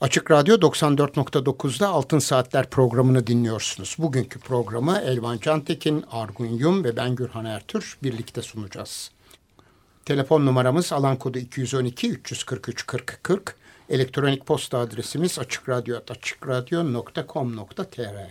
Açık Radyo 94.9'da Altın Saatler programını dinliyorsunuz. Bugünkü programı Elvan Cantekin, Argun Yum ve ben Gürhan Ertür birlikte sunacağız. Telefon numaramız alan kodu 212 343 40 40. Elektronik posta adresimiz açıkradyo.com.tr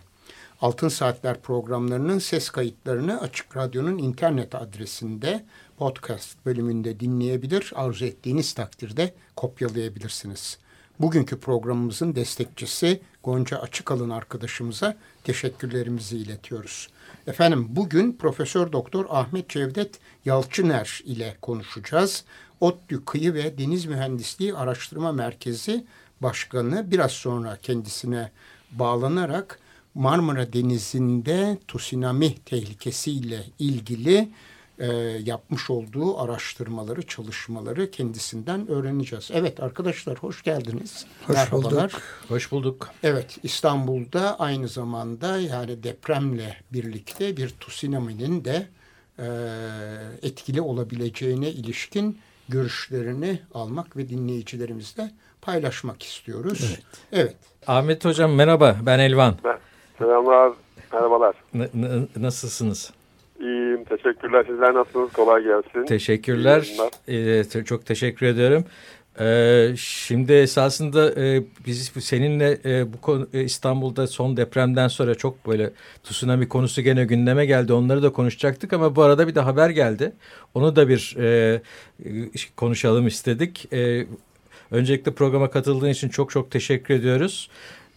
Altın Saatler programlarının ses kayıtlarını Açık Radyo'nun internet adresinde podcast bölümünde dinleyebilir. Arzu ettiğiniz takdirde kopyalayabilirsiniz. Bugünkü programımızın destekçisi Gonca Açıkalın arkadaşımıza teşekkürlerimizi iletiyoruz. Efendim bugün Profesör Doktor Ahmet Cevdet Yalçıner ile konuşacağız. ODTÜ Kıyı ve Deniz Mühendisliği Araştırma Merkezi Başkanı biraz sonra kendisine bağlanarak Marmara Denizi'nde tsunami tehlikesiyle ilgili e, yapmış olduğu araştırmaları, çalışmaları kendisinden öğreneceğiz. Evet arkadaşlar hoş geldiniz. Hoş Merhabalar. bulduk. Hoş bulduk. Evet İstanbul'da aynı zamanda yani depremle birlikte bir tsunami'nin de e, etkili olabileceğine ilişkin görüşlerini almak ve dinleyicilerimizle paylaşmak istiyoruz. Evet. evet. Ahmet Hocam merhaba ben Elvan. Selamlar, merhabalar. N- n- nasılsınız? Teşekkürler. Sizler nasılsınız? Kolay gelsin. Teşekkürler. Ee, te çok teşekkür ediyorum. Ee, şimdi esasında e, biz seninle e, bu konu, e, İstanbul'da son depremden sonra çok böyle tsunami konusu gene gündeme geldi. Onları da konuşacaktık ama bu arada bir de haber geldi. Onu da bir e, konuşalım istedik. E, öncelikle programa katıldığın için çok çok teşekkür ediyoruz.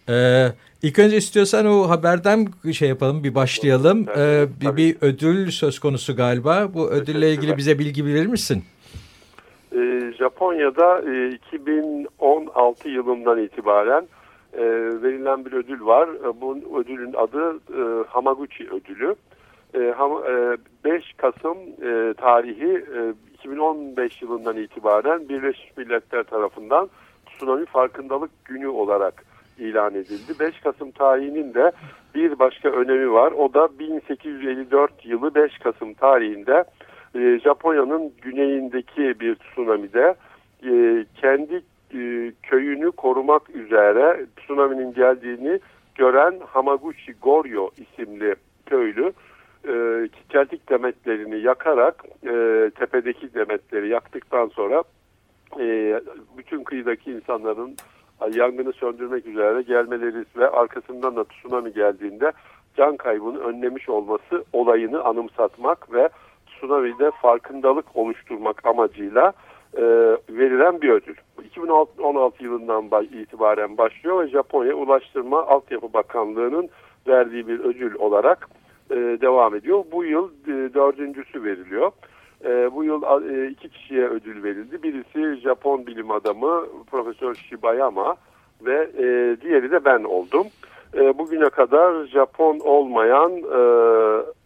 Ee, ilk önce istiyorsan o haberden şey yapalım bir başlayalım. Ee, bir, bir ödül söz konusu galiba. Bu ödülle ilgili bize bilgi verir misin? Ee, Japonya'da e, 2016 yılından itibaren e, verilen bir ödül var. E, bu ödülün adı e, Hamaguchi ödülü. E, ham, e, 5 Kasım e, tarihi e, 2015 yılından itibaren Birleşmiş Milletler tarafından tsunami farkındalık günü olarak ilan edildi. 5 Kasım tarihinin de bir başka önemi var. O da 1854 yılı 5 Kasım tarihinde e, Japonya'nın güneyindeki bir tsunami'de e, kendi e, köyünü korumak üzere tsunami'nin geldiğini gören Hamaguchi Goryo isimli köylü e, çeltik demetlerini yakarak e, tepedeki demetleri yaktıktan sonra e, bütün kıyıdaki insanların yangını söndürmek üzere gelmeleri ve arkasından da tsunami geldiğinde can kaybını önlemiş olması olayını anımsatmak ve tsunami'de farkındalık oluşturmak amacıyla e, verilen bir ödül. 2016 yılından itibaren başlıyor ve Japonya Ulaştırma Altyapı Bakanlığı'nın verdiği bir ödül olarak e, devam ediyor. Bu yıl e, dördüncüsü veriliyor. E, bu yıl e, iki kişiye ödül verildi. Birisi Japon bilim adamı Profesör Shibayama ve e, diğeri de ben oldum. E, bugüne kadar Japon olmayan e,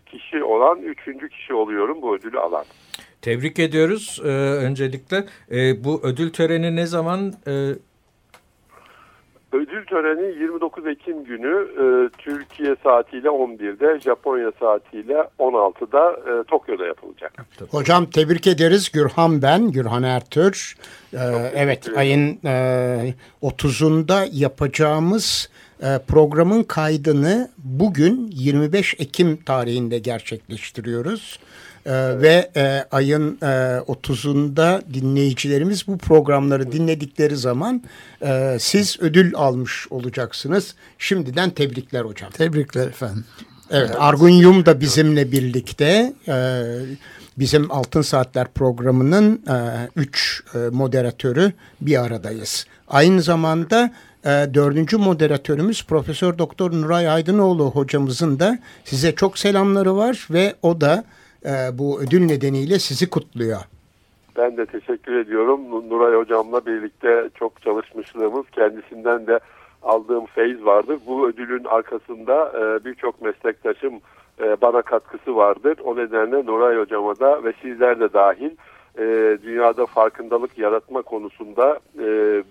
kişi olan üçüncü kişi oluyorum bu ödülü alan. Tebrik ediyoruz e, öncelikle. E, bu ödül töreni ne zaman e, Ödül töreni 29 Ekim günü e, Türkiye saatiyle 11'de, Japonya saatiyle 16'da e, Tokyo'da yapılacak. Hocam tebrik ederiz. Gürhan ben, Gürhan Ertür. Ee, evet, ayın e, 30'unda yapacağımız e, programın kaydını bugün 25 Ekim tarihinde gerçekleştiriyoruz. Ee, ve e, ayın e, 30'unda dinleyicilerimiz bu programları dinledikleri zaman e, siz ödül almış olacaksınız. Şimdiden tebrikler hocam. Tebrikler efendim. Evet, Argun Yum da bizimle birlikte e, bizim Altın Saatler programının e, üç e, moderatörü bir aradayız. Aynı zamanda e, dördüncü moderatörümüz Profesör Doktor Nuray Aydınoğlu hocamızın da size çok selamları var ve o da e, bu ödül nedeniyle sizi kutluyor. Ben de teşekkür ediyorum. Nuray Hocam'la birlikte çok çalışmışlığımız kendisinden de aldığım feyiz vardı. Bu ödülün arkasında e, birçok meslektaşım e, bana katkısı vardır. O nedenle Nuray Hocama da ve sizler de dahil e, dünyada farkındalık yaratma konusunda e,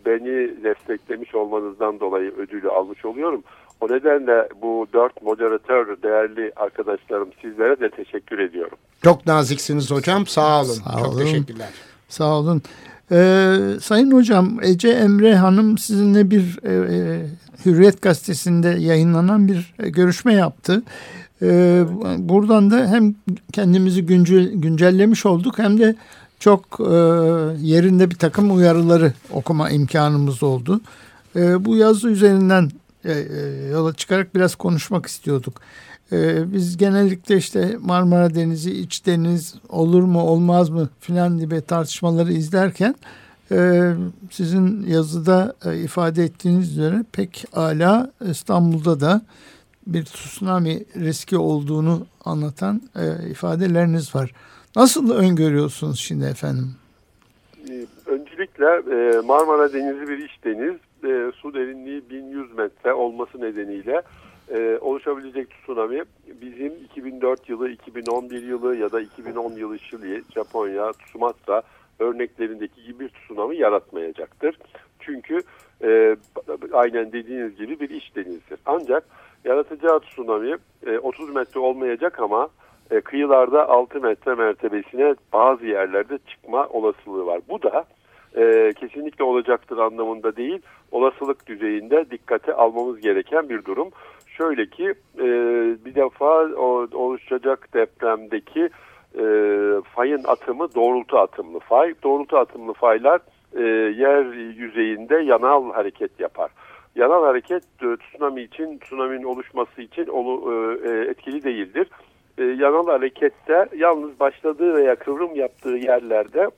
beni desteklemiş olmanızdan dolayı ödülü almış oluyorum. O nedenle bu dört moderatör değerli arkadaşlarım sizlere de teşekkür ediyorum. Çok naziksiniz hocam. Sağ olun. Sağ Çok olun. teşekkürler. Sağ olun. Ee, Sayın Hocam Ece Emre Hanım sizinle bir e, e, Hürriyet Gazetesi'nde yayınlanan bir e, görüşme yaptı. Ee, buradan da hem kendimizi güncel, güncellemiş olduk hem de çok e, yerinde bir takım uyarıları okuma imkanımız oldu. E, bu yazı üzerinden e, e, yola çıkarak biraz konuşmak istiyorduk. E, biz genellikle işte Marmara Denizi, İç Deniz olur mu olmaz mı filan gibi tartışmaları izlerken e, sizin yazıda e, ifade ettiğiniz üzere pek ala İstanbul'da da bir tsunami riski olduğunu anlatan e, ifadeleriniz var. Nasıl öngörüyorsunuz şimdi efendim? Ee, Öncelikle e, Marmara Denizi bir iç deniz. E, su derinliği 1100 metre olması nedeniyle e, oluşabilecek tsunami bizim 2004 yılı, 2011 yılı ya da 2010 yılı Şili, Japonya, Sumatra örneklerindeki gibi bir tsunami yaratmayacaktır. Çünkü aynen dediğiniz gibi bir iç denizdir. Ancak yaratacağı tsunami e, 30 metre olmayacak ama e, kıyılarda 6 metre mertebesine bazı yerlerde çıkma olasılığı var. Bu da e, kesinlikle olacaktır anlamında değil, olasılık düzeyinde dikkate almamız gereken bir durum. Şöyle ki e, bir defa o, oluşacak depremdeki e, fayın atımı doğrultu atımlı fay. Doğrultu atımlı faylar e, yer yüzeyinde yanal hareket yapar. Yanal hareket e, tsunami için, tsunami'nin oluşması için e, e, etkili değildir. E, yanal harekette yalnız başladığı veya kıvrım yaptığı yerlerde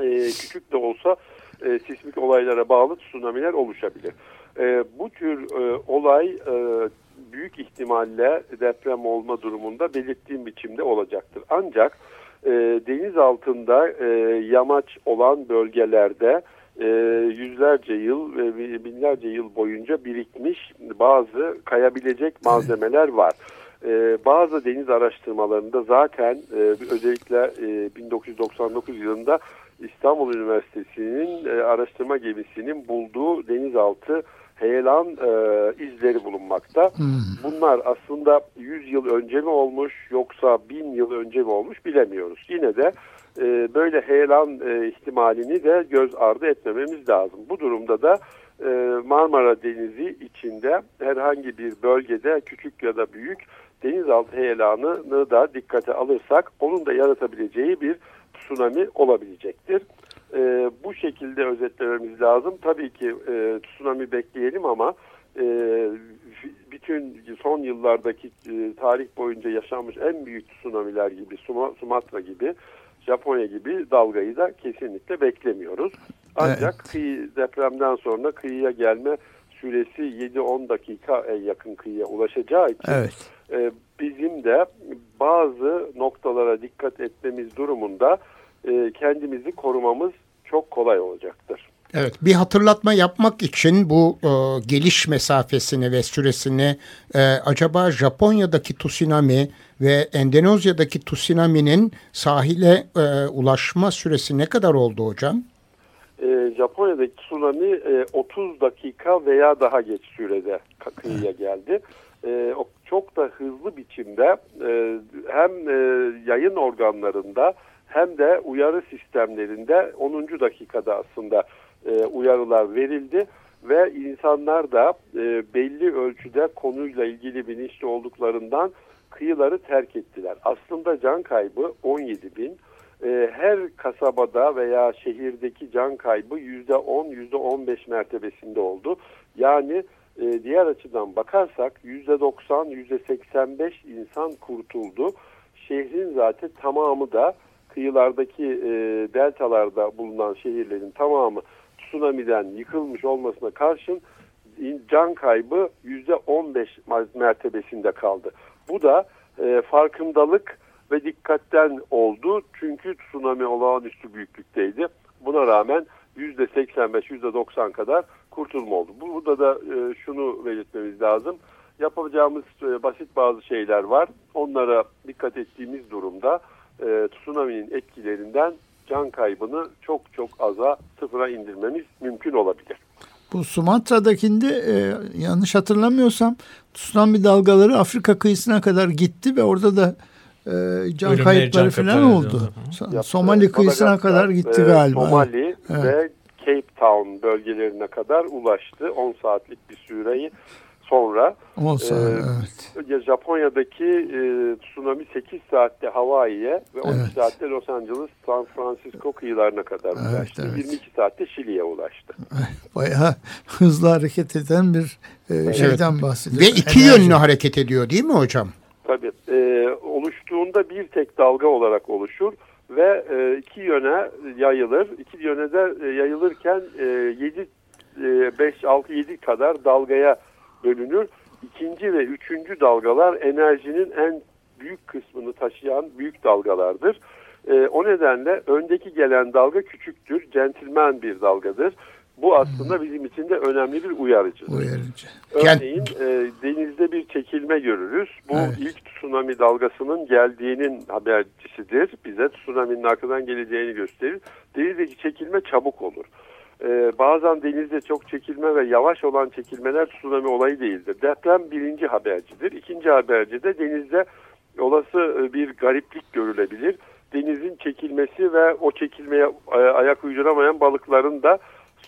e, küçük de olsa e, sismik olaylara bağlı tsunamiler oluşabilir. E, bu tür e, olay e, büyük ihtimalle deprem olma durumunda belirttiğim biçimde olacaktır. Ancak e, deniz altında e, yamaç olan bölgelerde e, yüzlerce yıl ve binlerce yıl boyunca birikmiş bazı kayabilecek malzemeler var. Ee, bazı deniz araştırmalarında zaten e, özellikle e, 1999 yılında İstanbul Üniversitesi'nin e, araştırma gemisinin bulduğu denizaltı heyelan e, izleri bulunmakta. Bunlar aslında 100 yıl önce mi olmuş yoksa 1000 yıl önce mi olmuş bilemiyoruz. Yine de e, böyle heyelan e, ihtimalini de göz ardı etmememiz lazım. Bu durumda da e, Marmara Denizi içinde herhangi bir bölgede küçük ya da büyük denizaltı heyelanını da dikkate alırsak onun da yaratabileceği bir tsunami olabilecektir. E, bu şekilde özetlememiz lazım. Tabii ki e, tsunami bekleyelim ama e, bütün son yıllardaki e, tarih boyunca yaşanmış en büyük tsunamiler gibi Suma, Sumatra gibi Japonya gibi dalgayı da kesinlikle beklemiyoruz. Ancak evet. kıyı depremden sonra kıyıya gelme süresi 7-10 dakika yakın kıyıya ulaşacağı için Evet. E, bizim de bazı noktalara dikkat etmemiz durumunda e, kendimizi korumamız çok kolay olacaktır. Evet, bir hatırlatma yapmak için bu e, geliş mesafesini ve süresini e, acaba Japonya'daki tsunami ve Endonezya'daki tsunami'nin sahile e, ulaşma süresi ne kadar oldu hocam? E, Japonya'daki tsunami e, 30 dakika veya daha geç sürede kıyıya geldi. E, o çok da hızlı biçimde e, hem e, yayın organlarında hem de uyarı sistemlerinde 10. dakikada aslında e, uyarılar verildi ve insanlar da e, belli ölçüde konuyla ilgili bilinçli olduklarından kıyıları terk ettiler. Aslında can kaybı 17 bin. E, her kasabada veya şehirdeki can kaybı %10, %15 mertebesinde oldu. Yani e, diğer açıdan bakarsak %90, %85 insan kurtuldu. Şehrin zaten tamamı da kıyılardaki e, deltalarda bulunan şehirlerin tamamı tsunami'den yıkılmış olmasına karşın can kaybı %15 mertebesinde kaldı. Bu da e, farkındalık ve dikkatten oldu. Çünkü tsunami olağanüstü büyüklükteydi. Buna rağmen %85, %90 kadar kurtulma oldu. Burada da e, şunu belirtmemiz lazım. Yapacağımız e, basit bazı şeyler var. Onlara dikkat ettiğimiz durumda e, tsunami'nin etkilerinden can kaybını çok çok aza sıfıra indirmemiz mümkün olabilir. Bu Sumatra'dakinde e, yanlış hatırlamıyorsam tsunami dalgaları Afrika kıyısına kadar gitti ve orada da e, can Ölümleri, kayıpları can falan oldu. Yaptı. Somali kıyısına Madagaskar, kadar gitti e, galiba. Somali Evet. ve Cape Town bölgelerine kadar ulaştı. 10 saatlik bir süreyi sonra. 10 saat, Ee, evet. Ya Japonya'daki e, tsunami 8 saatte Hawaii'ye ve 12 Evet. saatte Los Angeles, San Francisco kıyılarına kadar Evet, ulaştı. evet. 22 saatte Şili'ye ulaştı. Bayağı hızlı hareket eden bir e, şeyden bahsediyoruz. Ve iki Enerji. yönlü hareket ediyor değil mi hocam? Tabii. E, oluştuğunda bir tek dalga olarak oluşur ve e, iki yöne yayılır. İki yöne de e, yayılırken e, 7 e, 5 6 7 kadar dalgaya bölünür. İkinci ve üçüncü dalgalar enerjinin en büyük kısmını taşıyan büyük dalgalardır. E, o nedenle öndeki gelen dalga küçüktür, centilmen bir dalgadır. Bu aslında bizim için de önemli bir uyarıcıdır. Uyarıcı. Örneğin e, denizde bir çekilme görürüz. Bu Evet. ilk tsunami dalgasının geldiğinin habercisidir. Bize tsunami'nin arkadan geleceğini gösterir. Denizdeki çekilme çabuk olur. E, bazen denizde çok çekilme ve yavaş olan çekilmeler tsunami olayı değildir. Deprem birinci habercidir. İkinci haberci de denizde olası e, bir gariplik görülebilir. Denizin çekilmesi ve o çekilmeye e, ayak uyduramayan balıkların da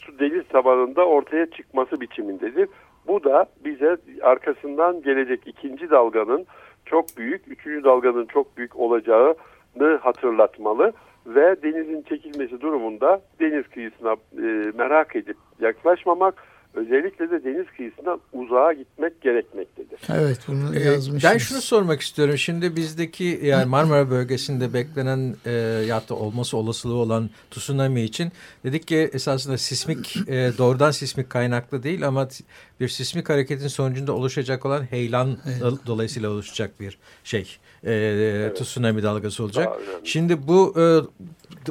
su deniz tabanında ortaya çıkması biçimindedir. Bu da bize arkasından gelecek ikinci dalganın çok büyük, üçüncü dalganın çok büyük olacağını hatırlatmalı ve denizin çekilmesi durumunda deniz kıyısına e, merak edip yaklaşmamak, özellikle de deniz kıyısından uzağa gitmek gerekmektedir. Evet bunu Ee, yazmışsınız. Ben şunu sormak istiyorum. Şimdi bizdeki yani Marmara bölgesinde beklenen e, ya da olması olasılığı olan tsunami için dedik ki esasında sismik e, doğrudan sismik kaynaklı değil ama bir sismik hareketin sonucunda oluşacak olan heyelan do- dolayısıyla oluşacak bir şey. E, Tsunami dalgası olacak. Şimdi bu e,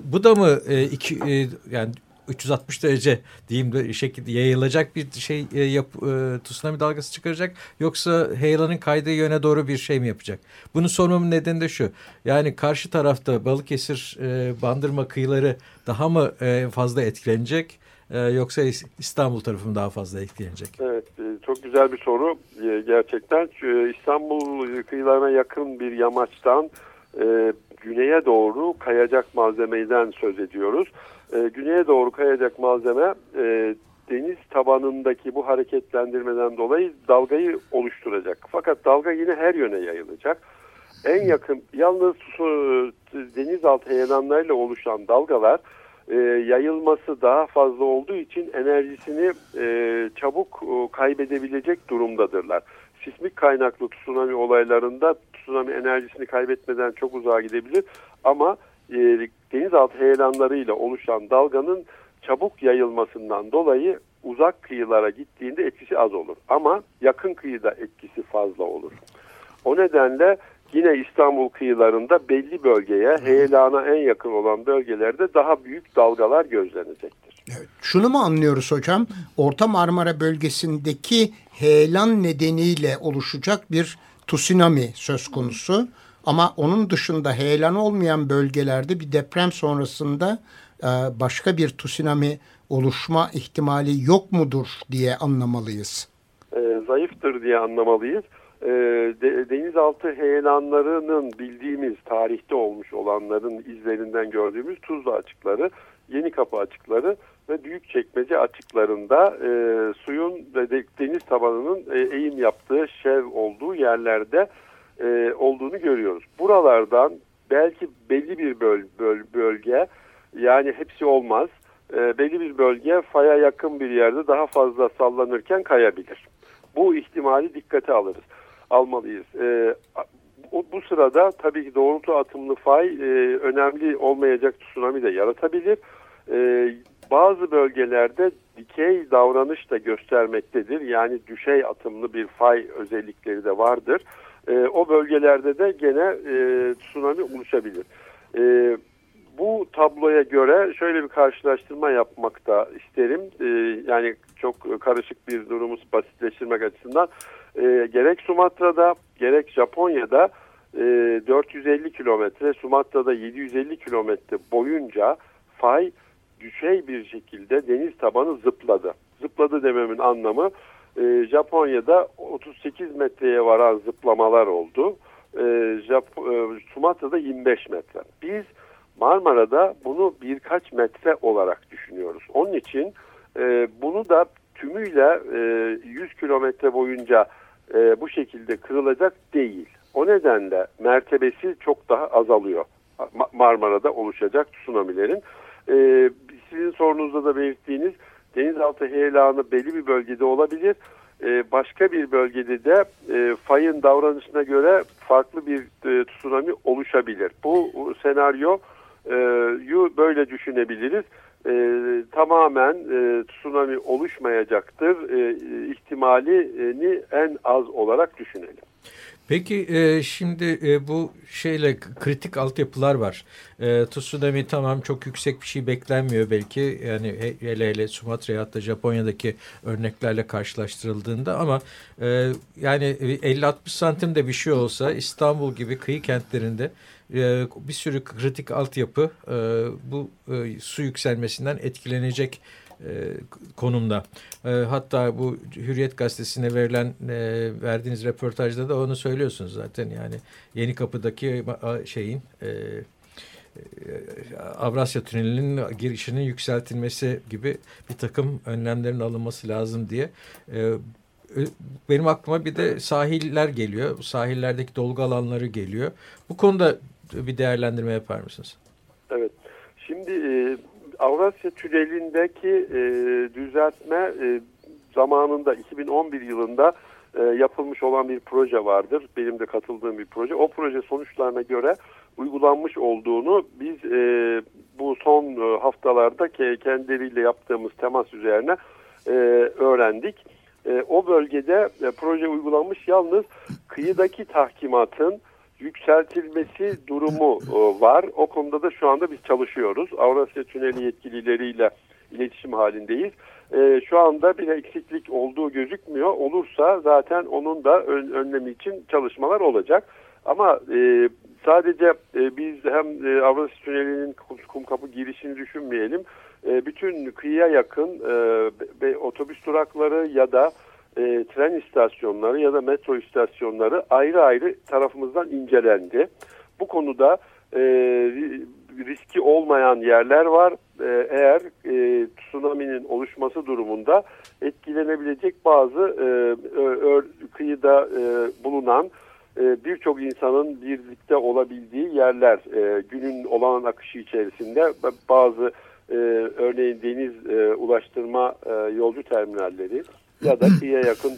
bu da mı e, iki e, yani 360 derece diyeyim de şekilde yayılacak bir şey e, yap, e, tsunami dalgası çıkaracak yoksa heyelanın kaydığı yöne doğru bir şey mi yapacak? Bunu sormamın nedeni de şu. Yani karşı tarafta Balıkesir e, Bandırma kıyıları daha mı e, fazla etkilenecek e, yoksa İs- İstanbul tarafı mı daha fazla etkilenecek? Evet, e, çok güzel bir soru e, gerçekten. Şu, İstanbul kıyılarına yakın bir yamaçtan e, güneye doğru kayacak malzemeden söz ediyoruz. E, güneye doğru kayacak malzeme e, deniz tabanındaki bu hareketlendirmeden dolayı dalgayı oluşturacak. Fakat dalga yine her yöne yayılacak. En yakın yalnız su, denizaltı heyelanlarıyla oluşan dalgalar e, yayılması daha fazla olduğu için enerjisini e, çabuk e, kaybedebilecek durumdadırlar. Sismik kaynaklı tsunami olaylarında tsunami enerjisini kaybetmeden çok uzağa gidebilir ama e, denizaltı heyelanlarıyla oluşan dalganın çabuk yayılmasından dolayı uzak kıyılara gittiğinde etkisi az olur. Ama yakın kıyıda etkisi fazla olur. O nedenle yine İstanbul kıyılarında belli bölgeye, heyelana en yakın olan bölgelerde daha büyük dalgalar gözlenecektir. Evet. Şunu mu anlıyoruz hocam? Orta Marmara bölgesindeki heyelan nedeniyle oluşacak bir tsunami söz konusu. Ama onun dışında heyelan olmayan bölgelerde bir deprem sonrasında e, başka bir tsunami oluşma ihtimali yok mudur diye anlamalıyız. e, zayıftır diye anlamalıyız. E, de, denizaltı heyelanlarının bildiğimiz tarihte olmuş olanların izlerinden gördüğümüz Tuzla açıkları, Yeni Kapı açıkları ve Büyükçekmece açıklarında e, suyun ve de, deniz tabanının e, eğim yaptığı şev olduğu yerlerde e, olduğunu görüyoruz. Buralardan belki belli bir böl, böl, bölge yani hepsi olmaz e, belli bir bölge faya yakın bir yerde daha fazla sallanırken kayabilir. Bu ihtimali dikkate alırız, almalıyız. E, bu, sırada tabii ki doğrultu atımlı fay e, önemli olmayacak tsunami de yaratabilir. E, bazı bölgelerde dikey davranış da göstermektedir. Yani düşey atımlı bir fay özellikleri de vardır. E, o bölgelerde de gene e, tsunami oluşabilir. E, bu tabloya göre şöyle bir karşılaştırma yapmak da isterim. E, yani çok karışık bir durumu basitleştirmek açısından e, gerek Sumatra'da gerek Japonya'da e, 450 kilometre Sumatra'da 750 kilometre boyunca fay düşey bir şekilde deniz tabanı zıpladı. Zıpladı dememin anlamı e, Japonya'da 38 metreye varan zıplamalar oldu. E, Jap e, Sumatra'da 25 metre. Biz Marmara'da bunu birkaç metre olarak düşünüyoruz. Onun için e, bunu da tümüyle e, 100 kilometre boyunca e, bu şekilde kırılacak değil. O nedenle mertebesi çok daha azalıyor. Marmara'da oluşacak tsunamilerin. E, sizin sorunuzda da belirttiğiniz denizaltı heyelanı belli bir bölgede olabilir. E, başka bir bölgede de e, fayın davranışına göre farklı bir e, tsunami oluşabilir. Bu senaryo e, böyle düşünebiliriz. E, tamamen e, tsunami oluşmayacaktır. E, ihtimalini en az olarak düşünelim. Peki e, şimdi e, bu şeyle kritik altyapılar var. E, tsunami tamam çok yüksek bir şey beklenmiyor belki. Yani hele hele Sumatra'ya hatta Japonya'daki örneklerle karşılaştırıldığında ama e, yani 50-60 santimde bir şey olsa İstanbul gibi kıyı kentlerinde e, bir sürü kritik altyapı e, bu e, su yükselmesinden etkilenecek e, konumda. E, hatta bu Hürriyet Gazetesi'ne verilen e, verdiğiniz röportajda da onu söylüyorsunuz zaten yani Yeni Kapı'daki şeyin e, Avrasya Tüneli'nin girişinin yükseltilmesi gibi bir takım önlemlerin alınması lazım diye benim aklıma bir de sahiller geliyor. Sahillerdeki dolgu alanları geliyor. Bu konuda bir değerlendirme yapar mısınız? Evet. Şimdi Avrasya Tüneli'ndeki e, düzeltme e, zamanında 2011 yılında e, yapılmış olan bir proje vardır. Benim de katıldığım bir proje. O proje sonuçlarına göre uygulanmış olduğunu biz e, bu son e, haftalarda kendileriyle yaptığımız temas üzerine e, öğrendik. E, o bölgede e, proje uygulanmış yalnız kıyıdaki tahkimatın yükseltilmesi durumu e, var. O konuda da şu anda biz çalışıyoruz. Avrasya Tüneli yetkilileriyle iletişim halindeyiz. E, şu anda bir eksiklik olduğu gözükmüyor. Olursa zaten onun da ön, önlemi için çalışmalar olacak. Ama e, sadece biz hem Avrasya Tüneli'nin Kumkapı girişini düşünmeyelim. Bütün kıyıya yakın otobüs durakları ya da e, tren istasyonları ya da metro istasyonları ayrı ayrı tarafımızdan incelendi. Bu konuda e, riski olmayan yerler var. E, eğer e, tsunami'nin oluşması durumunda etkilenebilecek bazı e, ö, kıyıda e, bulunan e, birçok insanın birlikte olabildiği yerler e, günün olan akışı içerisinde bazı e, örneğin deniz e, ulaştırma e, yolcu terminalleri ya da kıyıya yakın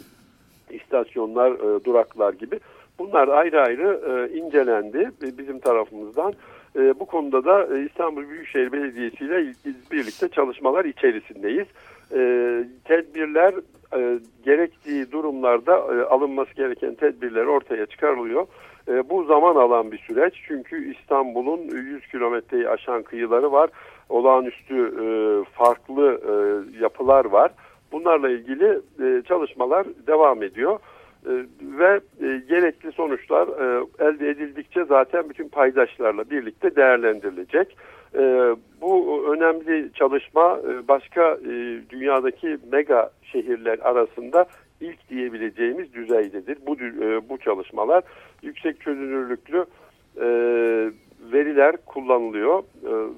istasyonlar, e, duraklar gibi. Bunlar ayrı ayrı e, incelendi bizim tarafımızdan. E, bu konuda da e, İstanbul Büyükşehir Belediyesi ile birlikte çalışmalar içerisindeyiz. E, tedbirler e, gerektiği durumlarda e, alınması gereken tedbirler ortaya çıkarılıyor. E, bu zaman alan bir süreç çünkü İstanbul'un 100 kilometreyi aşan kıyıları var. Olağanüstü e, farklı e, yapılar var. Bunlarla ilgili e, çalışmalar devam ediyor e, ve e, gerekli sonuçlar elde edildikçe zaten bütün paydaşlarla birlikte değerlendirilecek. Bu önemli çalışma başka dünyadaki mega şehirler arasında ilk diyebileceğimiz düzeydedir. Bu bu çalışmalar yüksek çözünürlüklü veriler kullanılıyor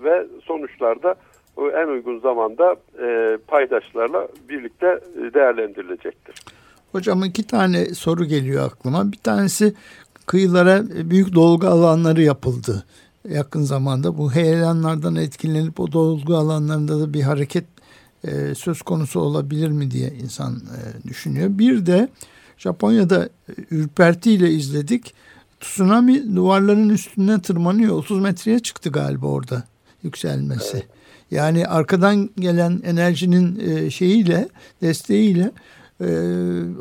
ve sonuçlarda en uygun zamanda e, paydaşlarla birlikte değerlendirilecektir. Hocam iki tane soru geliyor aklıma. Bir tanesi kıyılara büyük dolgu alanları yapıldı yakın zamanda. Bu heyelanlardan etkilenip o dolgu alanlarında da bir hareket e, söz konusu olabilir mi diye insan e, düşünüyor. Bir de Japonya'da e, ürpertiyle izledik. Tsunami duvarların üstüne tırmanıyor. 30 metreye çıktı galiba orada yükselmesi. Evet. Yani arkadan gelen enerjinin e, şeyiyle, desteğiyle e,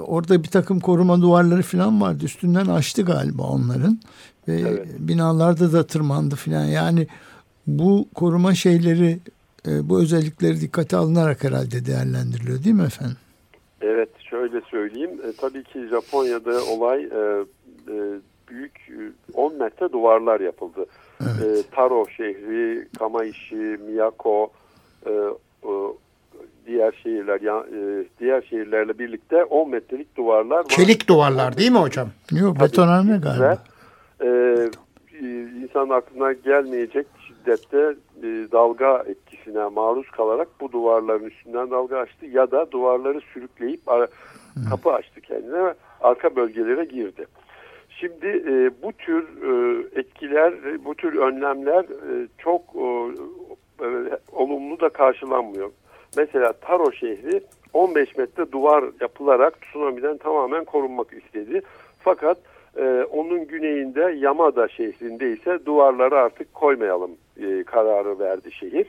orada bir takım koruma duvarları falan vardı. Üstünden açtı galiba onların. Ve evet. binalarda da tırmandı falan. Yani bu koruma şeyleri e, bu özellikleri dikkate alınarak herhalde değerlendiriliyor değil mi efendim? Evet şöyle söyleyeyim. E, tabii ki Japonya'da olay e, e, büyük 10 e, metre duvarlar yapıldı. Evet. E, Taro şehri, Kamaishi, Miyako, e, e, diğer şehirler ya, e, diğer şehirlerle birlikte 10 metrelik duvarlar var. Çelik duvarlar değil mi hocam? Yok betonarme galiba. Ve, e, insan aklına gelmeyecek şiddette e, dalga etkisine maruz kalarak bu duvarların üstünden dalga açtı ya da duvarları sürükleyip ara, kapı açtı kendine ve arka bölgelere girdi. Şimdi e, bu tür e, etkiler, bu tür önlemler e, çok e, e, olumlu da karşılanmıyor. Mesela Taro şehri 15 metre duvar yapılarak tsunami'den tamamen korunmak istedi. Fakat e, onun güneyinde Yamada şehrinde ise duvarları artık koymayalım e, kararı verdi şehir.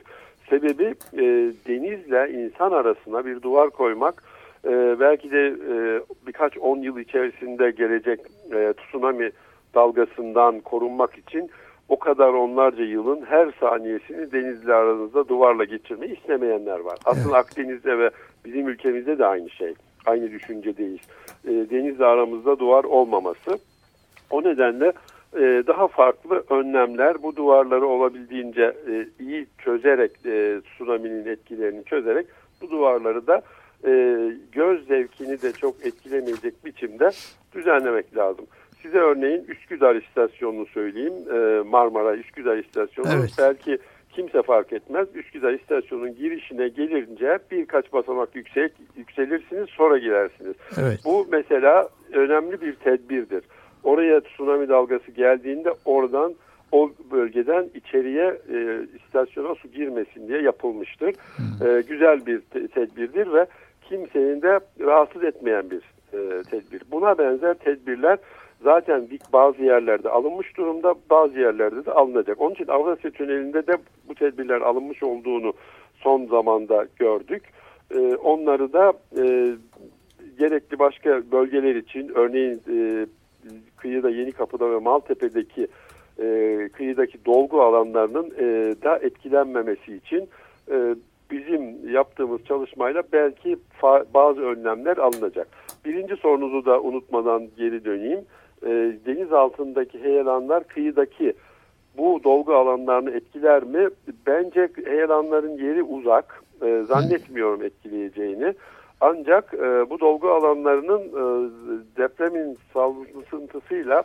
Sebebi e, denizle insan arasına bir duvar koymak e, belki de e, birkaç on yıl içerisinde gelecek e, tsunami dalgasından korunmak için o kadar onlarca yılın her saniyesini denizle aranızda duvarla geçirmeyi istemeyenler var. Aslında evet. Akdeniz'de ve bizim ülkemizde de aynı şey. Aynı düşüncedeyiz. E, denizle aramızda duvar olmaması. O nedenle e, daha farklı önlemler bu duvarları olabildiğince e, iyi çözerek e, tsunami'nin etkilerini çözerek bu duvarları da e, göz zevkini de çok etkilemeyecek biçimde düzenlemek lazım. Size örneğin Üsküdar istasyonunu söyleyeyim. E, Marmara Üsküdar istasyonu. Evet. Belki kimse fark etmez. Üsküdar istasyonunun girişine gelince birkaç basamak yüksek yükselirsiniz sonra girersiniz. Evet. Bu mesela önemli bir tedbirdir. Oraya tsunami dalgası geldiğinde oradan o bölgeden içeriye e, istasyona su girmesin diye yapılmıştır. Hmm. E, güzel bir te tedbirdir ve kimsenin de rahatsız etmeyen bir e, tedbir. Buna benzer tedbirler zaten bazı yerlerde alınmış durumda, bazı yerlerde de alınacak. Onun için Avrasya Tüneli'nde de bu tedbirler alınmış olduğunu son zamanda gördük. E, onları da e, gerekli başka bölgeler için örneğin e, kıyıda Yeni Kapı'da ve Maltepe'deki e, kıyıdaki dolgu alanlarının e, da etkilenmemesi için e, bizim yaptığımız çalışmayla belki bazı önlemler alınacak. Birinci sorunuzu da unutmadan geri döneyim. E, deniz altındaki heyelanlar kıyıdaki bu dolgu alanlarını etkiler mi? Bence heyelanların yeri uzak. E, zannetmiyorum etkileyeceğini. Ancak e, bu dolgu alanlarının e, depremin sarsıntısıyla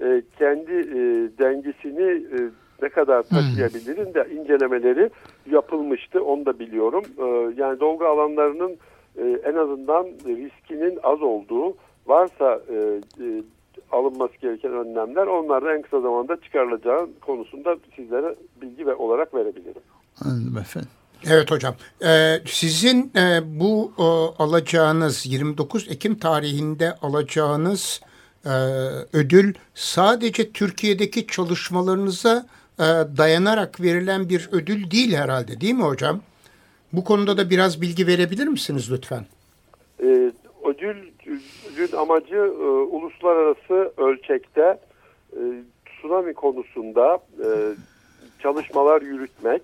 e, kendi e, dengesini e, ne kadar taşıyabilirin de incelemeleri yapılmıştı. Onu da biliyorum. E, yani dolgu alanlarının e, en azından riskinin az olduğu varsa e, e, alınması gereken önlemler onlardan en kısa zamanda çıkarılacağı konusunda sizlere bilgi ve olarak verebilirim. Anladım efendim. Evet hocam. Ee, sizin e, bu e, alacağınız 29 Ekim tarihinde alacağınız e, ödül sadece Türkiye'deki çalışmalarınıza dayanarak verilen bir ödül değil herhalde değil mi hocam? Bu konuda da biraz bilgi verebilir misiniz lütfen? E, ödül, ödül amacı e, uluslararası ölçekte e, tsunami konusunda e, çalışmalar yürütmek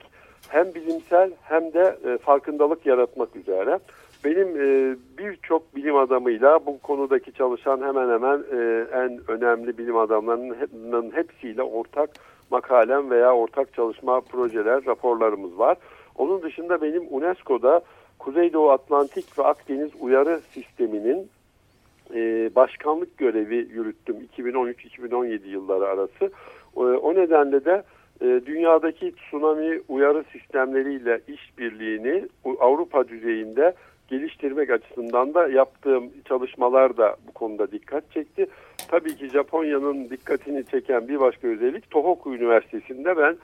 hem bilimsel hem de e, farkındalık yaratmak üzere. Benim e, birçok bilim adamıyla bu konudaki çalışan hemen hemen e, en önemli bilim adamlarının hepsiyle ortak makalem veya ortak çalışma projeler, raporlarımız var. Onun dışında benim UNESCO'da Kuzeydoğu Atlantik ve Akdeniz uyarı sisteminin e, başkanlık görevi yürüttüm 2013-2017 yılları arası. E, o nedenle de e, dünyadaki tsunami uyarı sistemleriyle işbirliğini Avrupa düzeyinde geliştirmek açısından da yaptığım çalışmalar da bu konuda dikkat çekti. Tabii ki Japonya'nın dikkatini çeken bir başka özellik Tohoku Üniversitesi'nde ben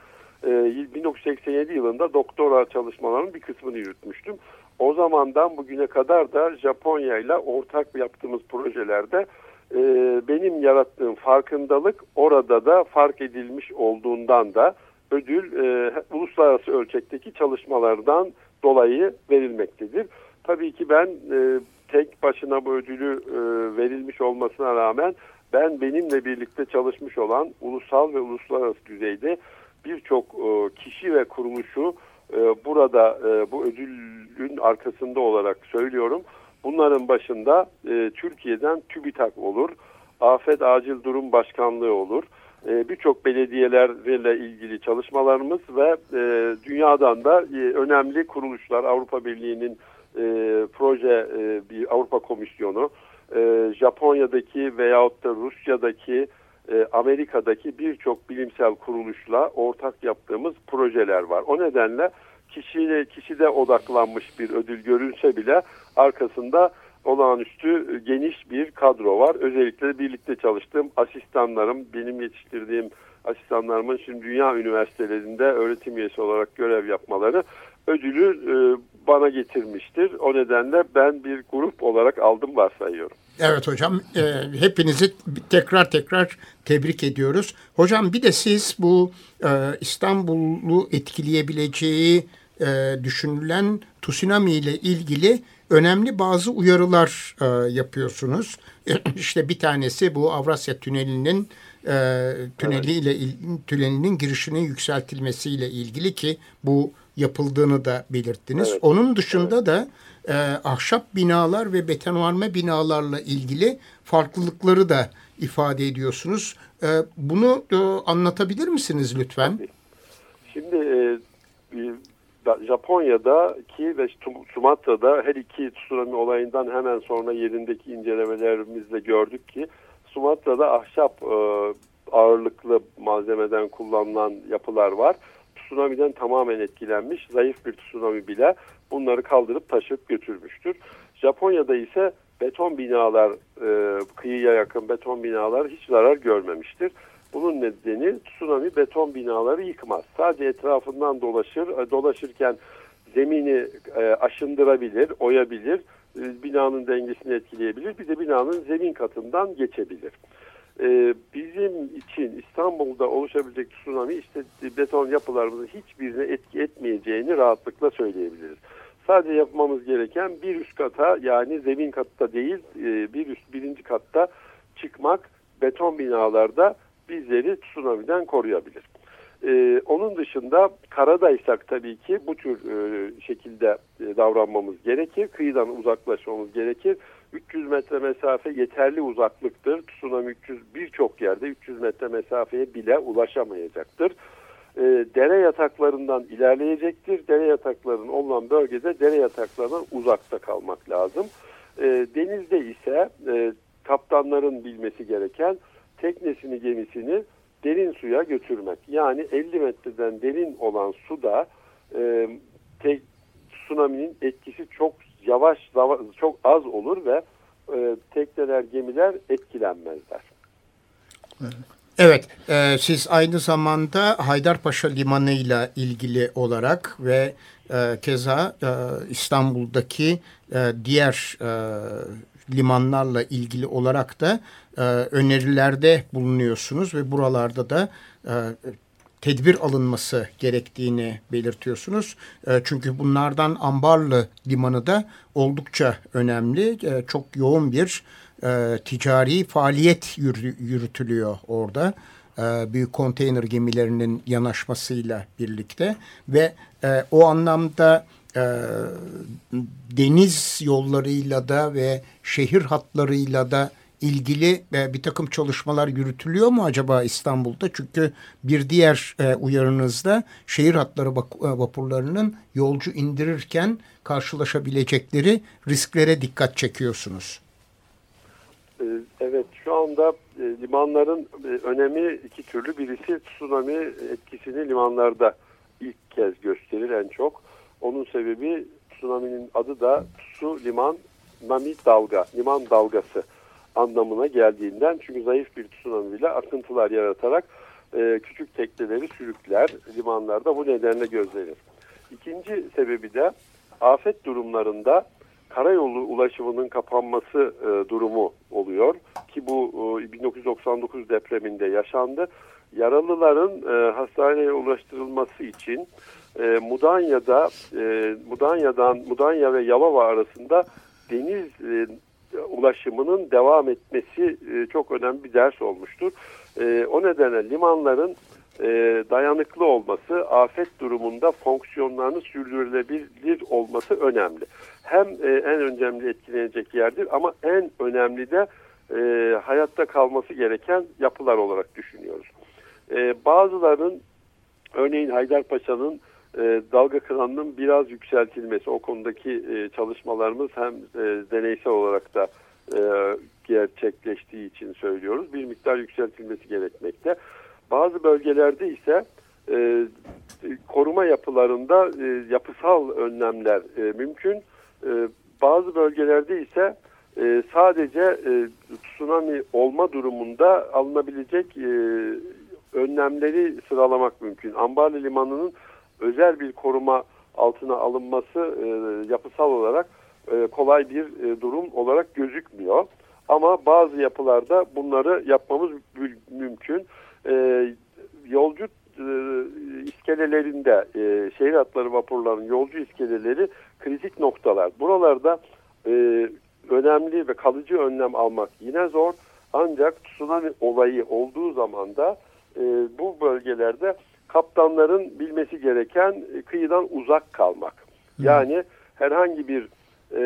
e, 1987 yılında doktora çalışmalarının bir kısmını yürütmüştüm. O zamandan bugüne kadar da Japonya ile ortak yaptığımız projelerde e, benim yarattığım farkındalık orada da fark edilmiş olduğundan da ödül e, uluslararası ölçekteki çalışmalardan dolayı verilmektedir. Tabii ki ben e, tek başına bu ödülü e, verilmiş olmasına rağmen ben benimle birlikte çalışmış olan ulusal ve uluslararası düzeyde birçok e, kişi ve kuruluşu e, burada e, bu ödülün arkasında olarak söylüyorum. Bunların başında e, Türkiye'den TÜBİTAK olur, Afet Acil Durum Başkanlığı olur. E, Birçok belediyelerle ilgili çalışmalarımız ve e, dünyadan da e, önemli kuruluşlar, Avrupa Birliği'nin e, proje, e, bir Avrupa Komisyonu, e, Japonya'daki veyahut da Rusya'daki, e, Amerika'daki birçok bilimsel kuruluşla ortak yaptığımız projeler var. O nedenle kişiyle kişide odaklanmış bir ödül görünse bile arkasında olağanüstü geniş bir kadro var. Özellikle birlikte çalıştığım asistanlarım, benim yetiştirdiğim asistanlarımın şimdi dünya üniversitelerinde öğretim üyesi olarak görev yapmaları ödülü e, bana getirmiştir. O nedenle ben bir grup olarak aldım varsayıyorum. Evet hocam e, hepinizi tekrar tekrar tebrik ediyoruz. Hocam bir de siz bu e, İstanbul'u etkileyebileceği düşünülen tsunami ile ilgili önemli bazı uyarılar yapıyorsunuz. İşte bir tanesi bu Avrasya Tüneli'nin e, tüneliyle evet. tünelinin girişinin yükseltilmesiyle ilgili ki bu yapıldığını da belirttiniz. Evet. Onun dışında evet. da e, ahşap binalar ve betonarme binalarla ilgili farklılıkları da ifade ediyorsunuz. E, bunu e, anlatabilir misiniz lütfen? Şimdi e, Japonya'daki ve Sumatra'da her iki tsunami olayından hemen sonra yerindeki incelemelerimizde gördük ki Sumatra'da ahşap e, ağırlıklı malzemeden kullanılan yapılar var. Tsunami'den tamamen etkilenmiş zayıf bir tsunami bile bunları kaldırıp taşıp götürmüştür. Japonya'da ise beton binalar e, kıyıya yakın beton binalar hiç zarar görmemiştir. Bunun nedeni tsunami beton binaları yıkmaz. Sadece etrafından dolaşır. E, dolaşırken zemini e, aşındırabilir, oyabilir, e, binanın dengesini etkileyebilir. Bir de binanın zemin katından geçebilir. Bizim için İstanbul'da oluşabilecek tsunami işte beton yapılarımızın hiçbirine etki etmeyeceğini rahatlıkla söyleyebiliriz. Sadece yapmamız gereken bir üst kata yani zemin katta değil bir üst birinci katta çıkmak beton binalarda bizleri tsunami'den koruyabilir. Ee, onun dışında karadaysak tabii ki bu tür e, şekilde e, davranmamız gerekir. Kıyıdan uzaklaşmamız gerekir. 300 metre mesafe yeterli uzaklıktır. Tsunami 300 birçok yerde 300 metre mesafeye bile ulaşamayacaktır. E, dere yataklarından ilerleyecektir. Dere yataklarının olan bölgede dere yataklarından uzakta kalmak lazım. E, denizde ise e, kaptanların bilmesi gereken teknesini gemisini derin suya götürmek. Yani 50 metreden derin olan suda e, tek, tsunami'nin etkisi çok yavaş, çok az olur ve e, tekneler, gemiler etkilenmezler. Evet, e, siz aynı zamanda Haydarpaşa Limanı ile ilgili olarak ve e, keza e, İstanbul'daki e, diğer e, limanlarla ilgili olarak da e, önerilerde bulunuyorsunuz ve buralarda da e, tedbir alınması gerektiğini belirtiyorsunuz. E, çünkü bunlardan Ambarlı Limanı da oldukça önemli. E, çok yoğun bir e, ticari faaliyet yürü, yürütülüyor orada. Büyük konteyner gemilerinin yanaşmasıyla birlikte ve o anlamda deniz yollarıyla da ve şehir hatlarıyla da ilgili e, bir takım çalışmalar yürütülüyor mu acaba İstanbul'da? Çünkü bir diğer e, uyarınızda şehir hatları e, vapurlarının yolcu indirirken karşılaşabilecekleri risklere dikkat çekiyorsunuz. E, evet şu anda e, limanların önemi iki türlü. Birisi tsunami etkisini limanlarda ilk kez gösterir en çok. Onun sebebi tsunami'nin adı da su liman nami dalga, liman dalgası anlamına geldiğinden çünkü zayıf bir tsunami bile akıntılar yaratarak e, küçük tekneleri sürükler limanlarda bu nedenle gözlenir. İkinci sebebi de afet durumlarında karayolu ulaşımının kapanması e, durumu oluyor ki bu e, 1999 depreminde yaşandı. Yaralıların e, hastaneye ulaştırılması için e, Mudanya'da e, Mudanya'dan Mudanya ve Yalova arasında deniz e, ulaşımının devam etmesi e, çok önemli bir ders olmuştur. E, o nedenle limanların e, dayanıklı olması, afet durumunda fonksiyonlarını sürdürülebilir olması önemli. Hem en önemli etkilenecek yerdir ama en önemli de hayatta kalması gereken yapılar olarak düşünüyoruz. E, bazılarının örneğin Haydarpaşa'nın e, dalga kıranının biraz yükseltilmesi o konudaki e, çalışmalarımız hem e, deneysel olarak da e, gerçekleştiği için söylüyoruz. Bir miktar yükseltilmesi gerekmekte. Bazı bölgelerde ise e, koruma yapılarında e, yapısal önlemler e, mümkün. E, bazı bölgelerde ise e, sadece e, tsunami olma durumunda alınabilecek e, önlemleri sıralamak mümkün. Ambarlı Limanı'nın özel bir koruma altına alınması e, yapısal olarak e, kolay bir e, durum olarak gözükmüyor. Ama bazı yapılarda bunları yapmamız mümkün. E, yolcu e, iskelelerinde e, şehir hatları vapurların yolcu iskeleleri kritik noktalar. Buralarda e, önemli ve kalıcı önlem almak yine zor. Ancak tsunami olayı olduğu zaman da e, bu bölgelerde kaptanların bilmesi gereken e, kıyıdan uzak kalmak. Yani herhangi bir e,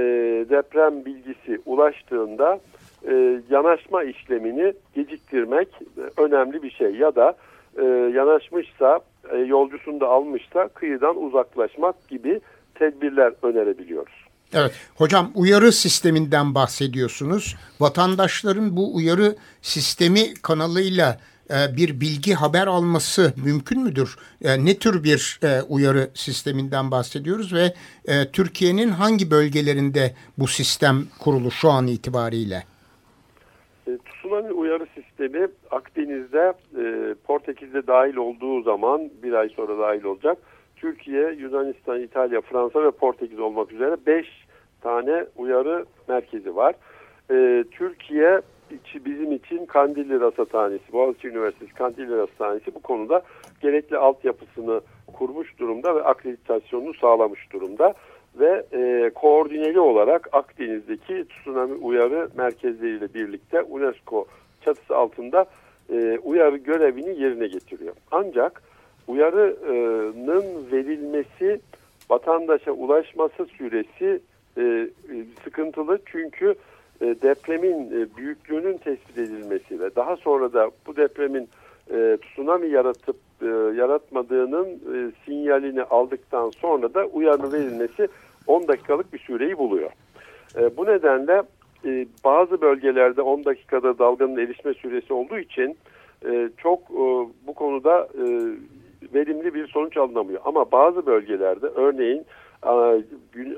deprem bilgisi ulaştığında e, yanaşma işlemini geciktirmek e, önemli bir şey. Ya da e, yanaşmışsa, e, yolcusunu da almışsa kıyıdan uzaklaşmak gibi tedbirler önerebiliyoruz. Evet hocam uyarı sisteminden bahsediyorsunuz. Vatandaşların bu uyarı sistemi kanalıyla bir bilgi haber alması mümkün müdür? E, ne tür bir e, uyarı sisteminden bahsediyoruz ve Türkiye'nin hangi bölgelerinde bu sistem kurulu şu an itibariyle? Tsunami uyarı sistemi Akdeniz'de Portekiz'de dahil olduğu zaman bir ay sonra dahil olacak. Türkiye, Yunanistan, İtalya, Fransa ve Portekiz olmak üzere 5 tane uyarı merkezi var. Türkiye bizim için Kandilli Rasathanesi, Boğaziçi Üniversitesi Kandilli Rasathanesi bu konuda gerekli altyapısını kurmuş durumda ve akreditasyonunu sağlamış durumda. Ve e, koordineli olarak Akdeniz'deki tsunami uyarı merkezleriyle birlikte UNESCO çatısı altında e, uyarı görevini yerine getiriyor. Ancak uyarının verilmesi vatandaşa ulaşması süresi e, sıkıntılı. Çünkü depremin e, büyüklüğünün tespit edilmesi ve daha sonra da bu depremin e, tsunami yaratıp yaratmadığının sinyalini aldıktan sonra da uyarı verilmesi 10 dakikalık bir süreyi buluyor. bu nedenle bazı bölgelerde 10 dakikada dalganın erişme süresi olduğu için çok bu konuda verimli bir sonuç alınamıyor. Ama bazı bölgelerde örneğin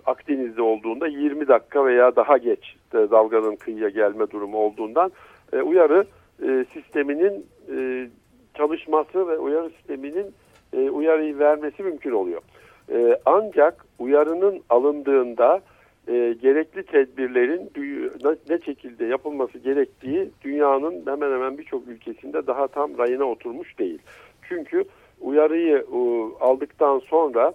Akdeniz'de olduğunda 20 dakika veya daha geç dalganın kıyıya gelme durumu olduğundan e, uyarı e, sisteminin e, çalışması ve uyarı sisteminin uyarıyı vermesi mümkün oluyor. Ancak uyarının alındığında gerekli tedbirlerin ne şekilde yapılması gerektiği dünyanın hemen hemen birçok ülkesinde daha tam rayına oturmuş değil. Çünkü uyarıyı aldıktan sonra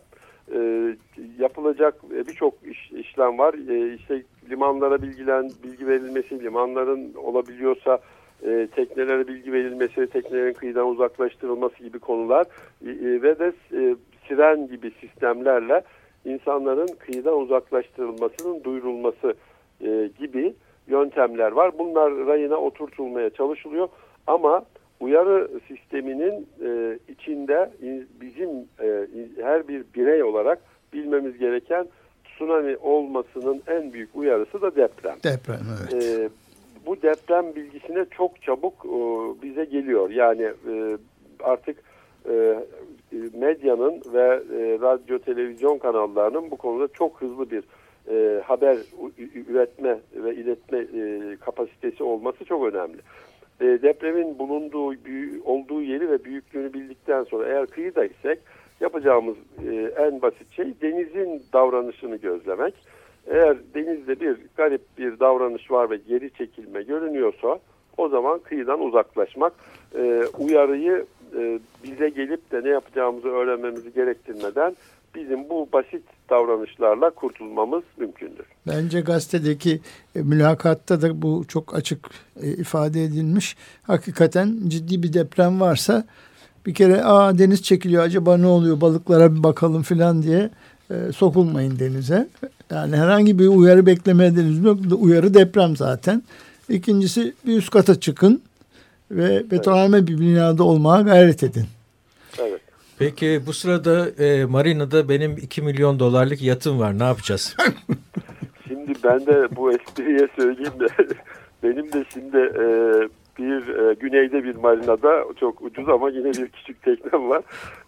e, yapılacak e, birçok iş, işlem var. E, işte limanlara bilgilen bilgi verilmesi, limanların olabiliyorsa e, teknelere bilgi verilmesi, teknelerin kıyıdan uzaklaştırılması gibi konular e, e, ve de e, siren gibi sistemlerle insanların kıyıdan uzaklaştırılmasının duyurulması e, gibi yöntemler var. Bunlar rayına oturtulmaya çalışılıyor ama uyarı sisteminin e, içinde bizim e, her bir birey olarak bilmemiz gereken tsunami olmasının en büyük uyarısı da deprem. Deprem evet. E, bu deprem bilgisine çok çabuk e, bize geliyor. Yani e, artık e, medyanın ve e, radyo televizyon kanallarının bu konuda çok hızlı bir e, haber üretme ve iletme e, kapasitesi olması çok önemli e, depremin bulunduğu olduğu yeri ve büyüklüğünü bildikten sonra eğer kıyıda isek yapacağımız e, en basit şey denizin davranışını gözlemek. Eğer denizde bir garip bir davranış var ve geri çekilme görünüyorsa o zaman kıyıdan uzaklaşmak e, uyarıyı e, bize gelip de ne yapacağımızı öğrenmemizi gerektirmeden bizim bu basit davranışlarla kurtulmamız mümkündür. Bence gazetedeki e, mülakatta da bu çok açık e, ifade edilmiş. Hakikaten ciddi bir deprem varsa bir kere aa deniz çekiliyor acaba ne oluyor balıklara bir bakalım filan diye e, sokulmayın denize. Yani herhangi bir uyarı beklemediğiniz yok. Uyarı deprem zaten. İkincisi bir üst kata çıkın ve betonarme bir binada olmaya gayret edin. Evet. Peki bu sırada e, marinada benim 2 milyon dolarlık yatım var. Ne yapacağız? Şimdi ben de bu espriye söyleyeyim de benim de şimdi e, bir e, güneyde bir marinada çok ucuz ama yine bir küçük teknem var.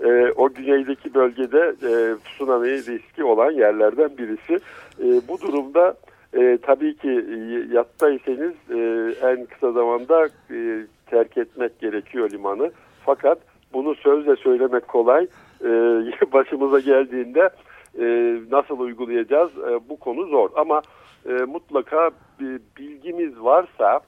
E, o güneydeki bölgede e, tsunami riski olan yerlerden birisi. E, bu durumda e, tabii ki e, yattaysanız e, en kısa zamanda e, terk etmek gerekiyor limanı. Fakat bunu sözle söylemek kolay. E, başımıza geldiğinde e, nasıl uygulayacağız e, bu konu zor. Ama e, mutlaka bir bilgimiz varsa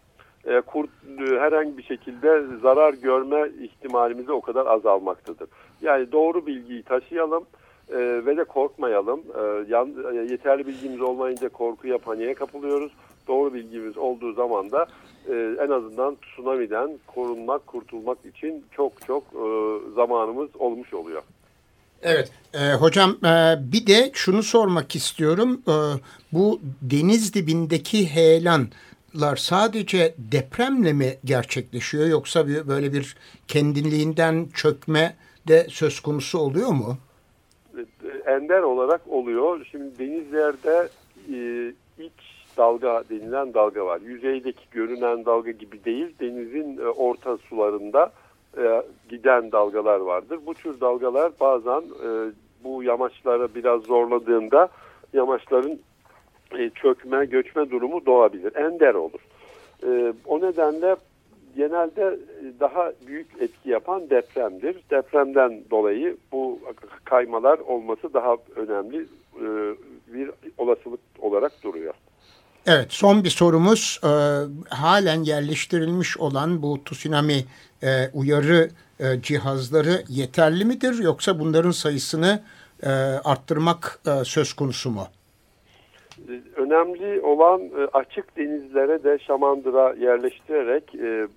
e, kurt, e, herhangi bir şekilde zarar görme ihtimalimiz o kadar azalmaktadır. Yani doğru bilgiyi taşıyalım e, ve de korkmayalım. E, yan, e, yeterli bilgimiz olmayınca korkuya paniğe kapılıyoruz. Doğru bilgimiz olduğu zaman da e, en azından tsunami'den korunmak, kurtulmak için çok çok e, zamanımız olmuş oluyor. Evet e, hocam e, bir de şunu sormak istiyorum. E, bu deniz dibindeki heyelanlar sadece depremle mi gerçekleşiyor yoksa bir, böyle bir kendiliğinden çökme de söz konusu oluyor mu? E, ender olarak oluyor. Şimdi denizlerde e, dalga denilen dalga var. Yüzeydeki görünen dalga gibi değil, denizin e, orta sularında e, giden dalgalar vardır. Bu tür dalgalar bazen e, bu yamaçları biraz zorladığında yamaçların çökme, göçme durumu doğabilir. Ender olur. O nedenle genelde daha büyük etki yapan depremdir. Depremden dolayı bu kaymalar olması daha önemli bir olasılık olarak duruyor. Evet son bir sorumuz e, halen yerleştirilmiş olan bu tsunami e, uyarı e, cihazları yeterli midir yoksa bunların sayısını e, arttırmak e, söz konusu mu? Önemli olan e, açık denizlere de şamandıra yerleştirerek e,